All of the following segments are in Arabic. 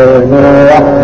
الليل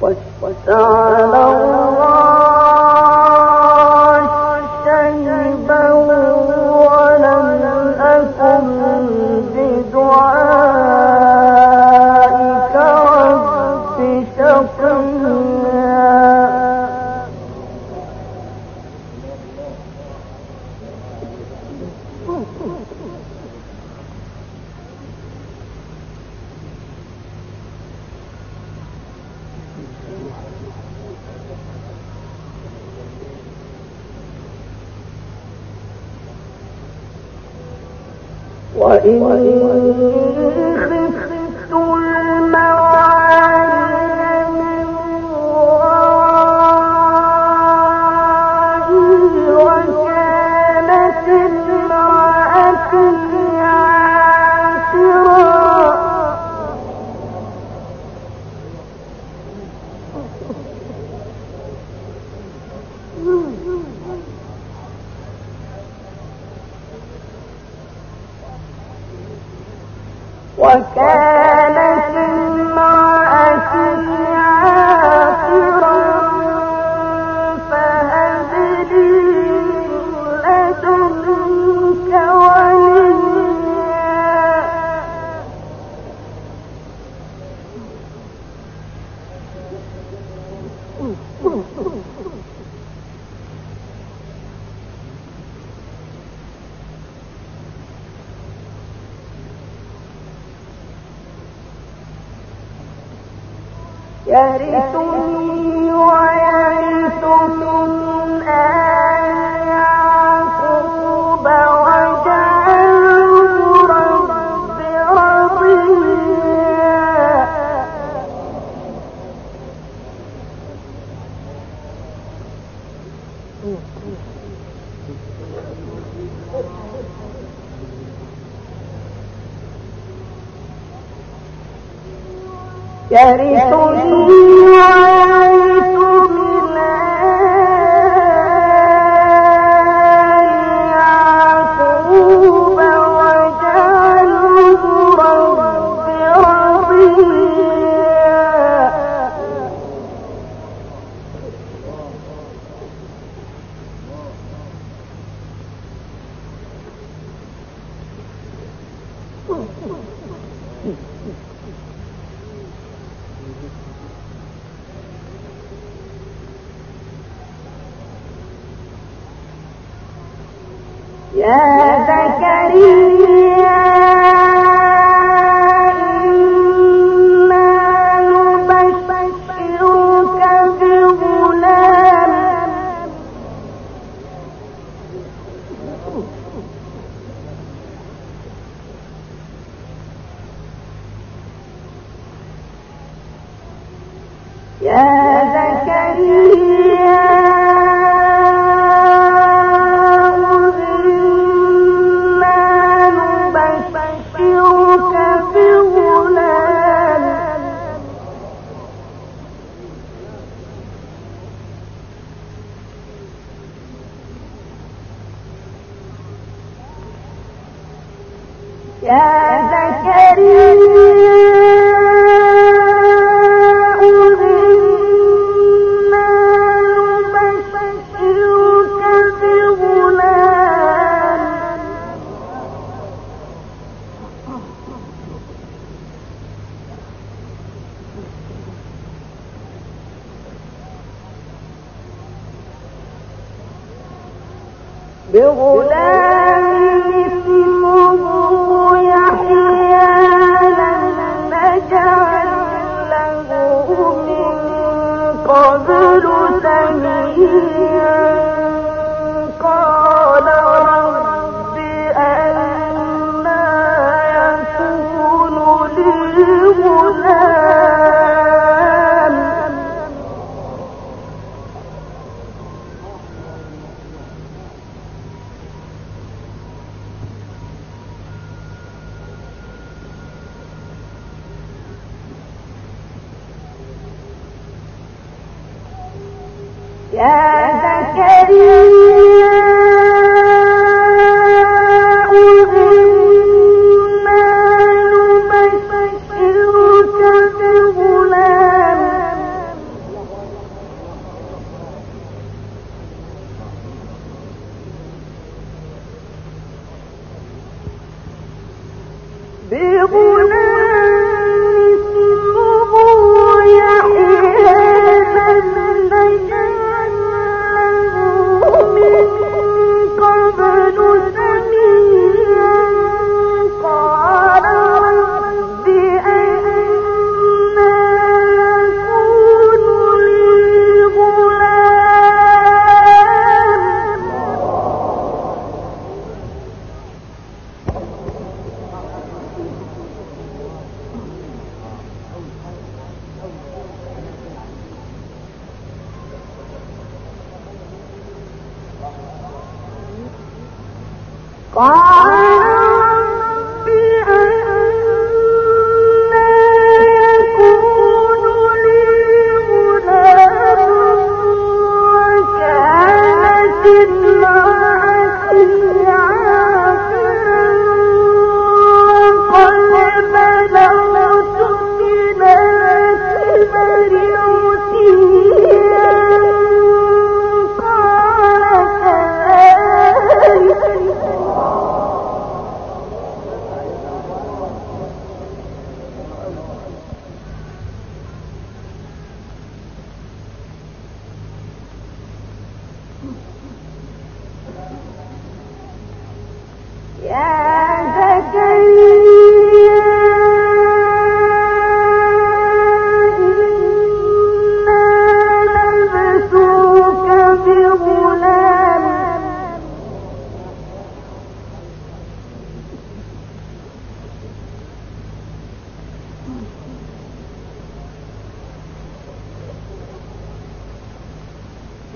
وجعل الله 我来听我来听 يرثني يا زكريا Yeah.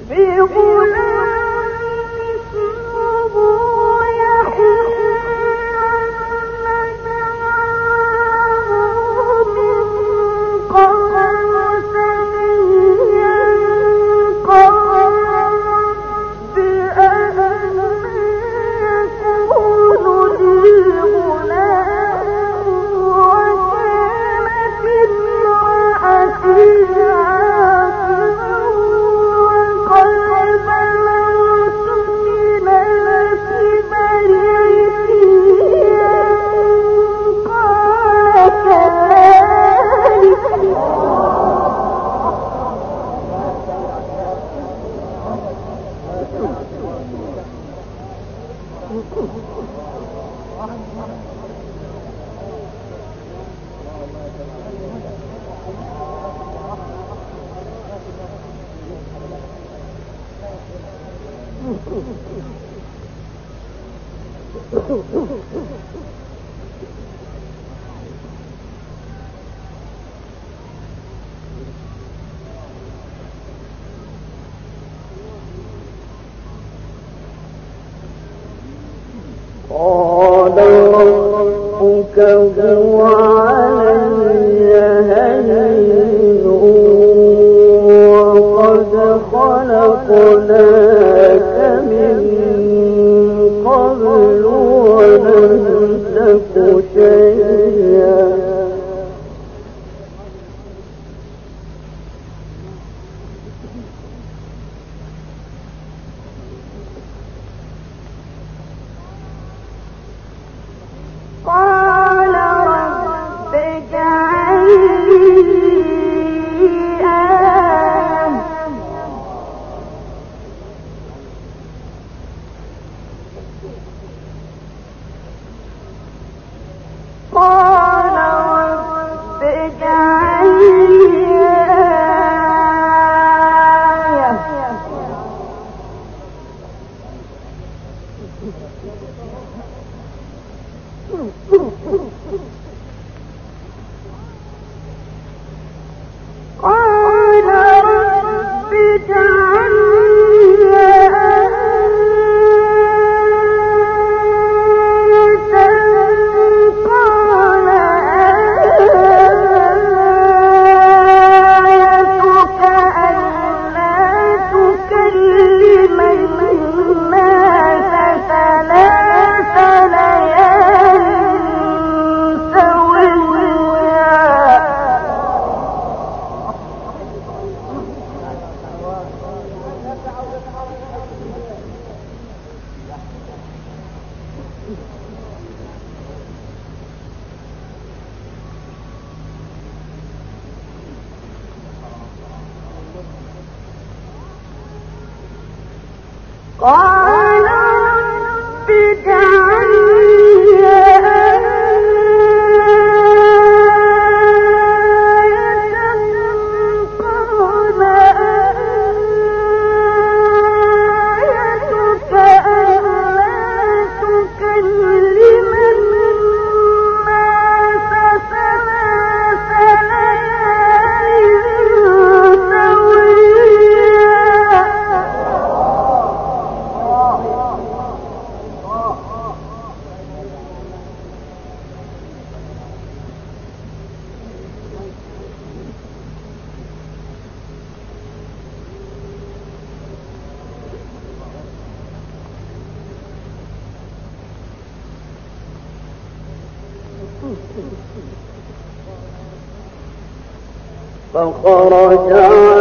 بغلام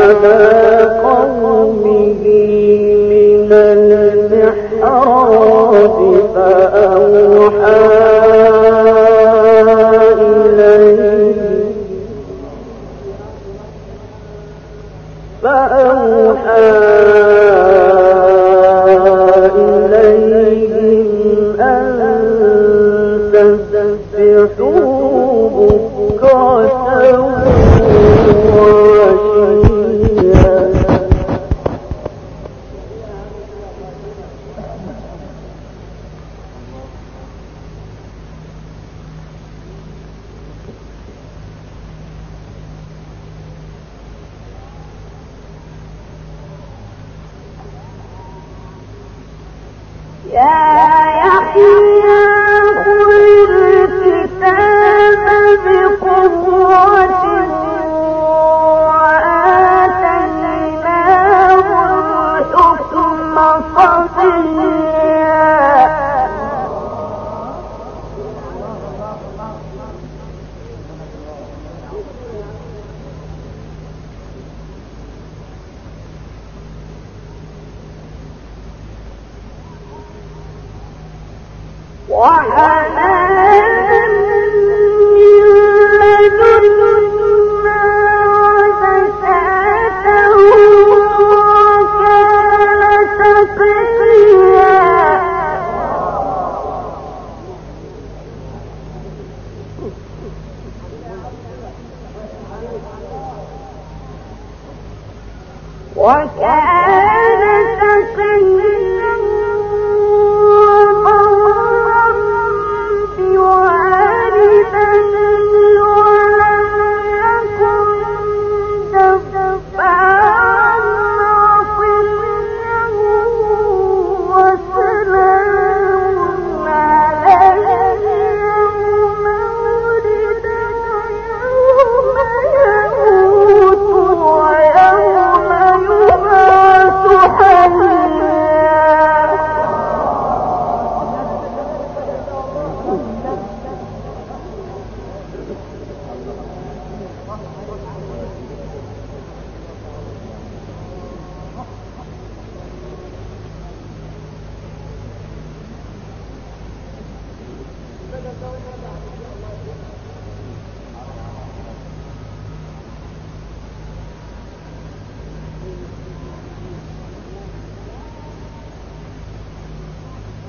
على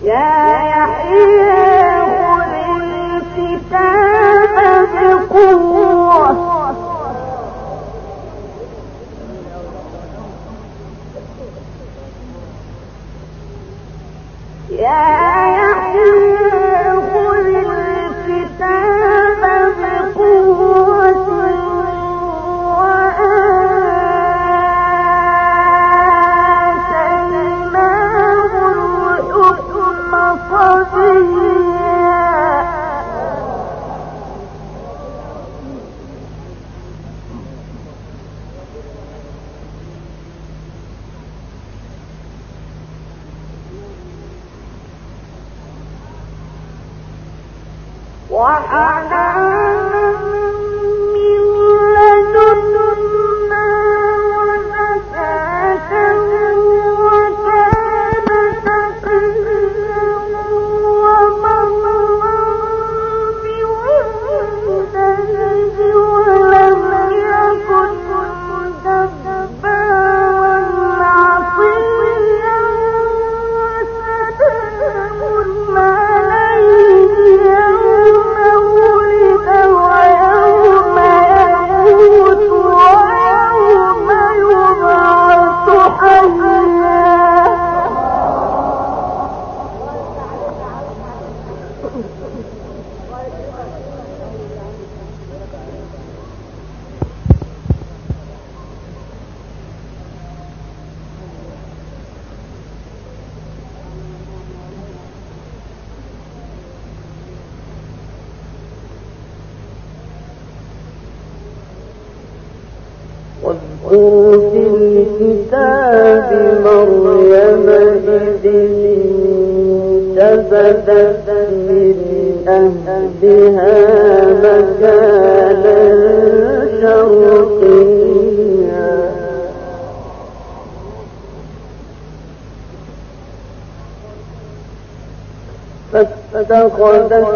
يا يحيى خذ الكتاب 灯光灯。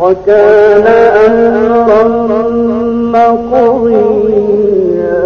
وكان أمرا مقضيا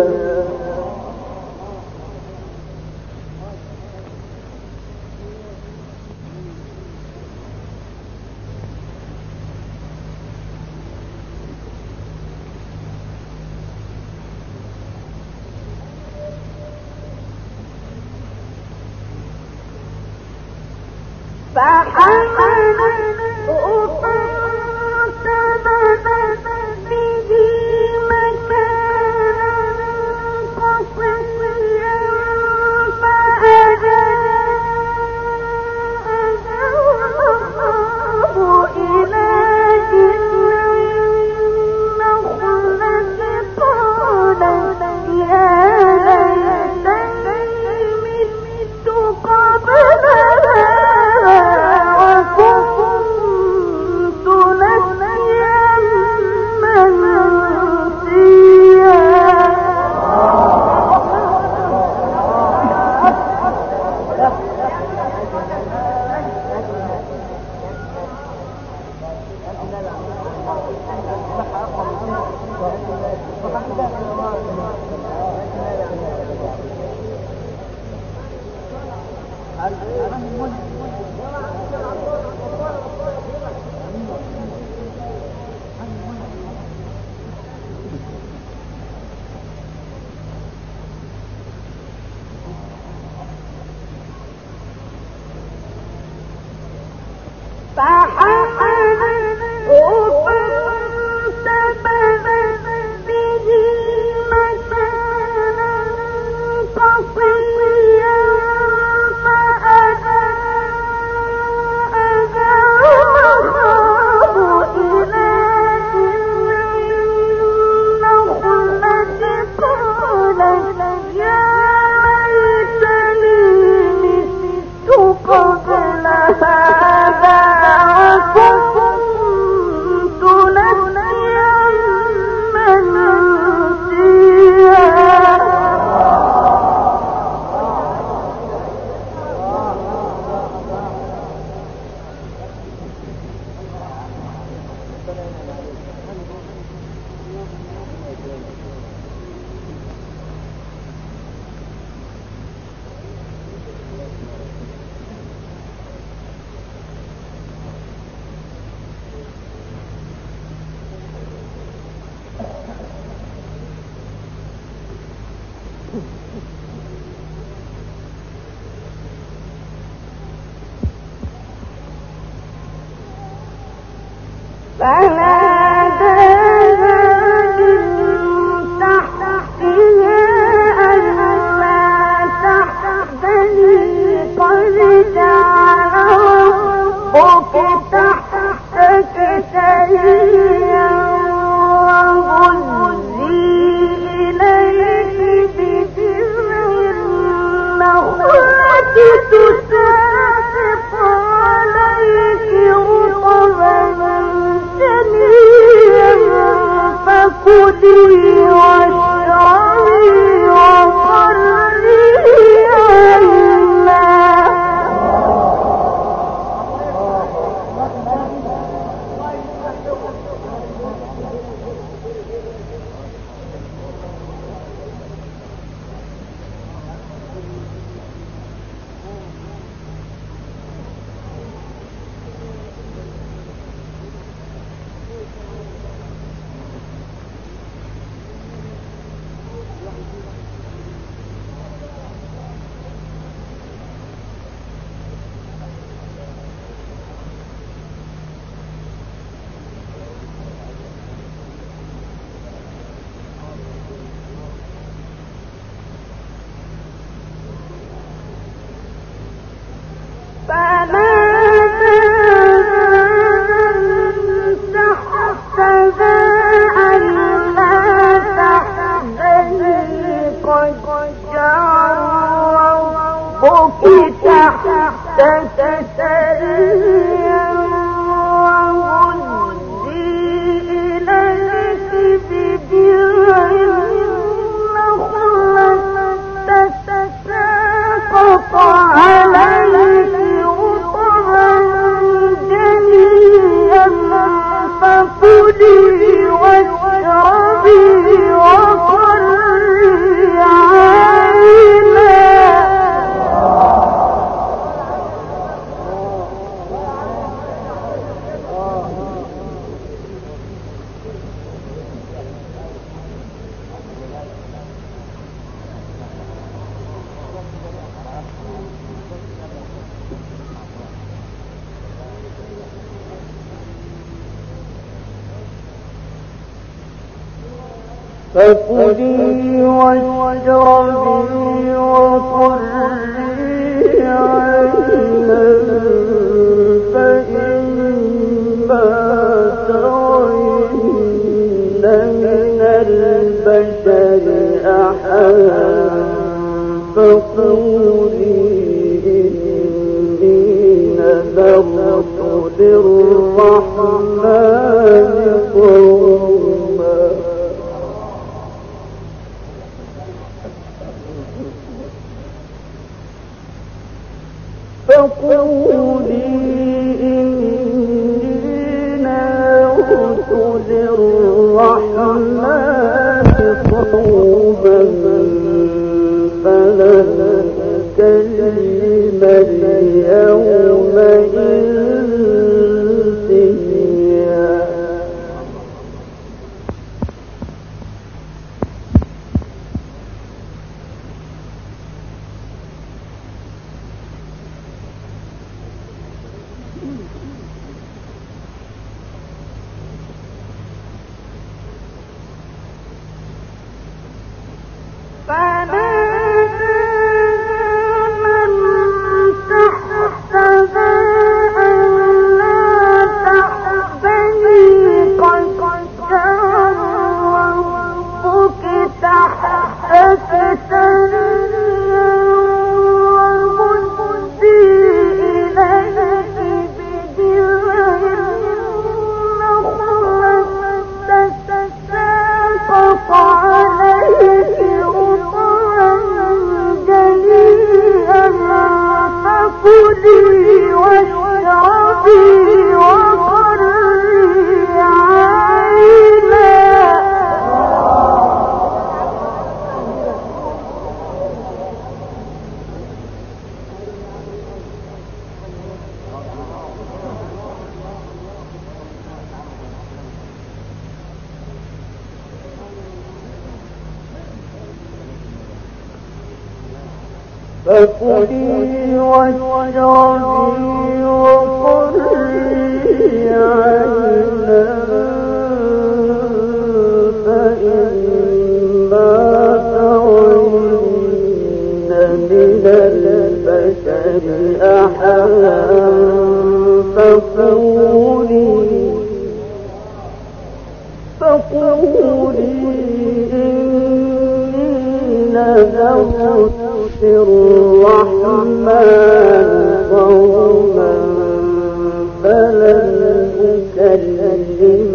فكلي say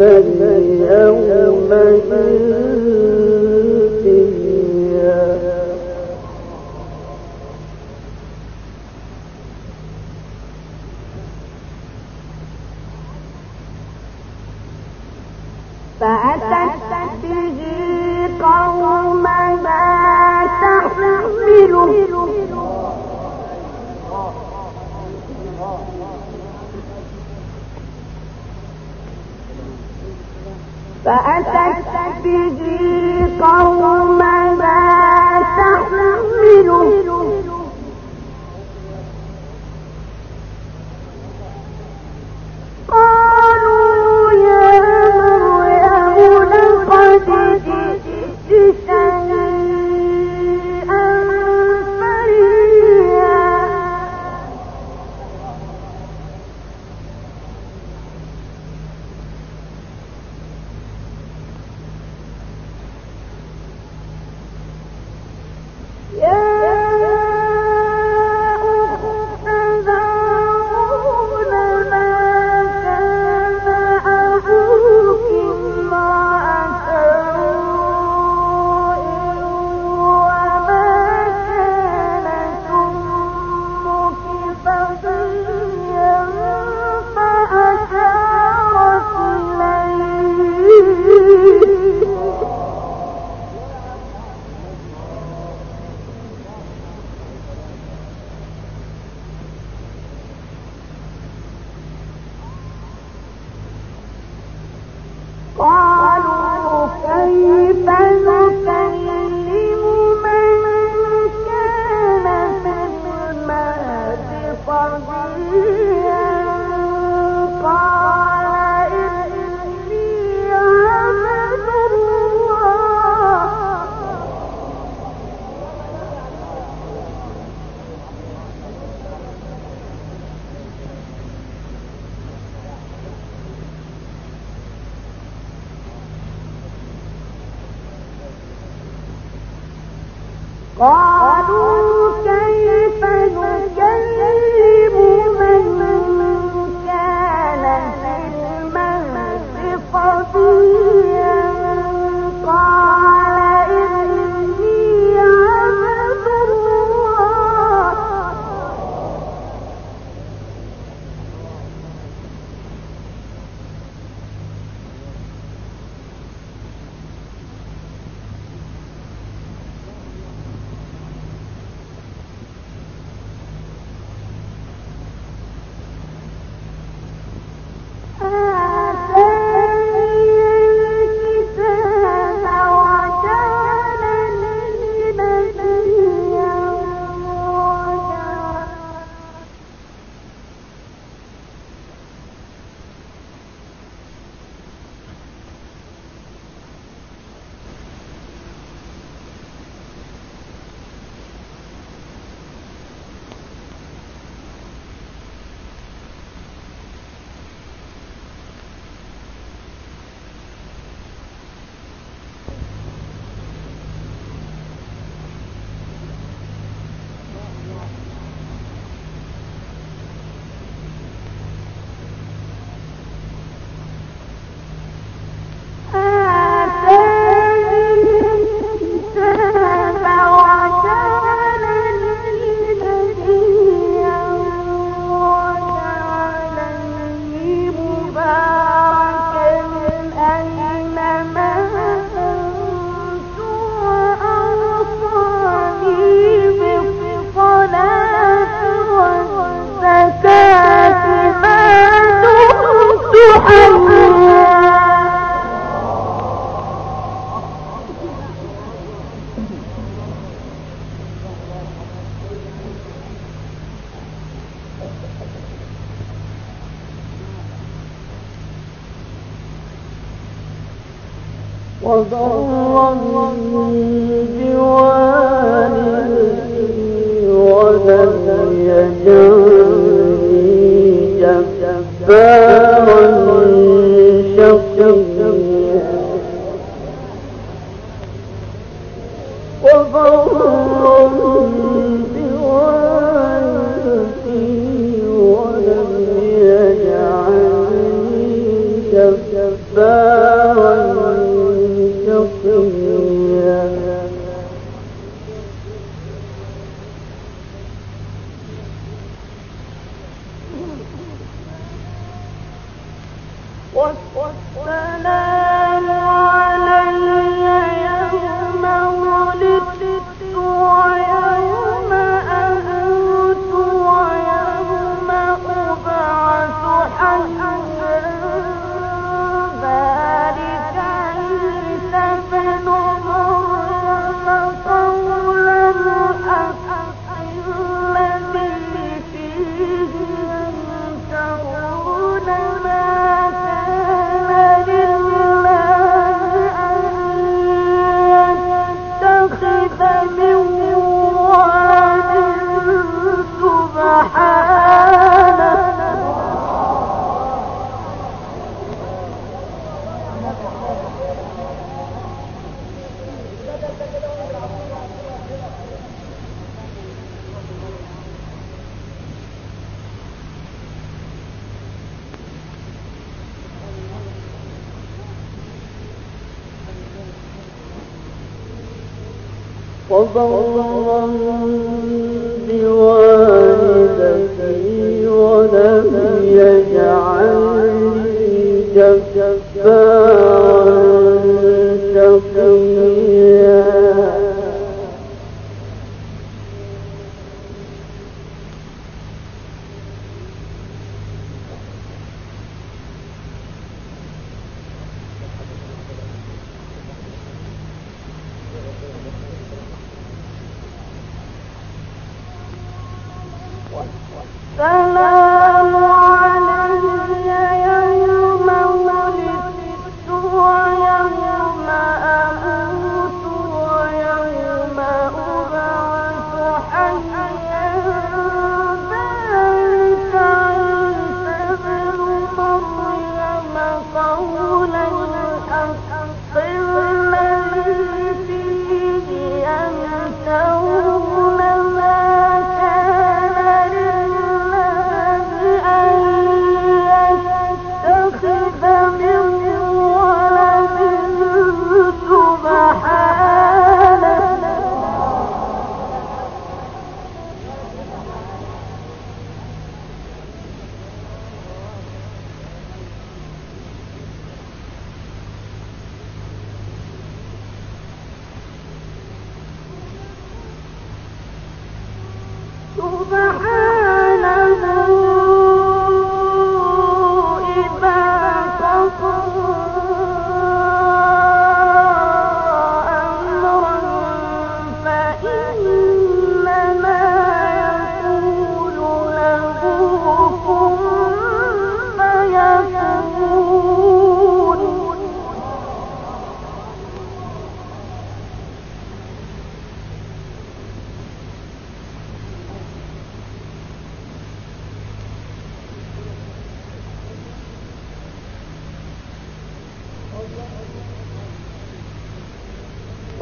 أكلم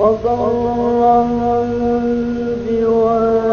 وبرا بوالدتي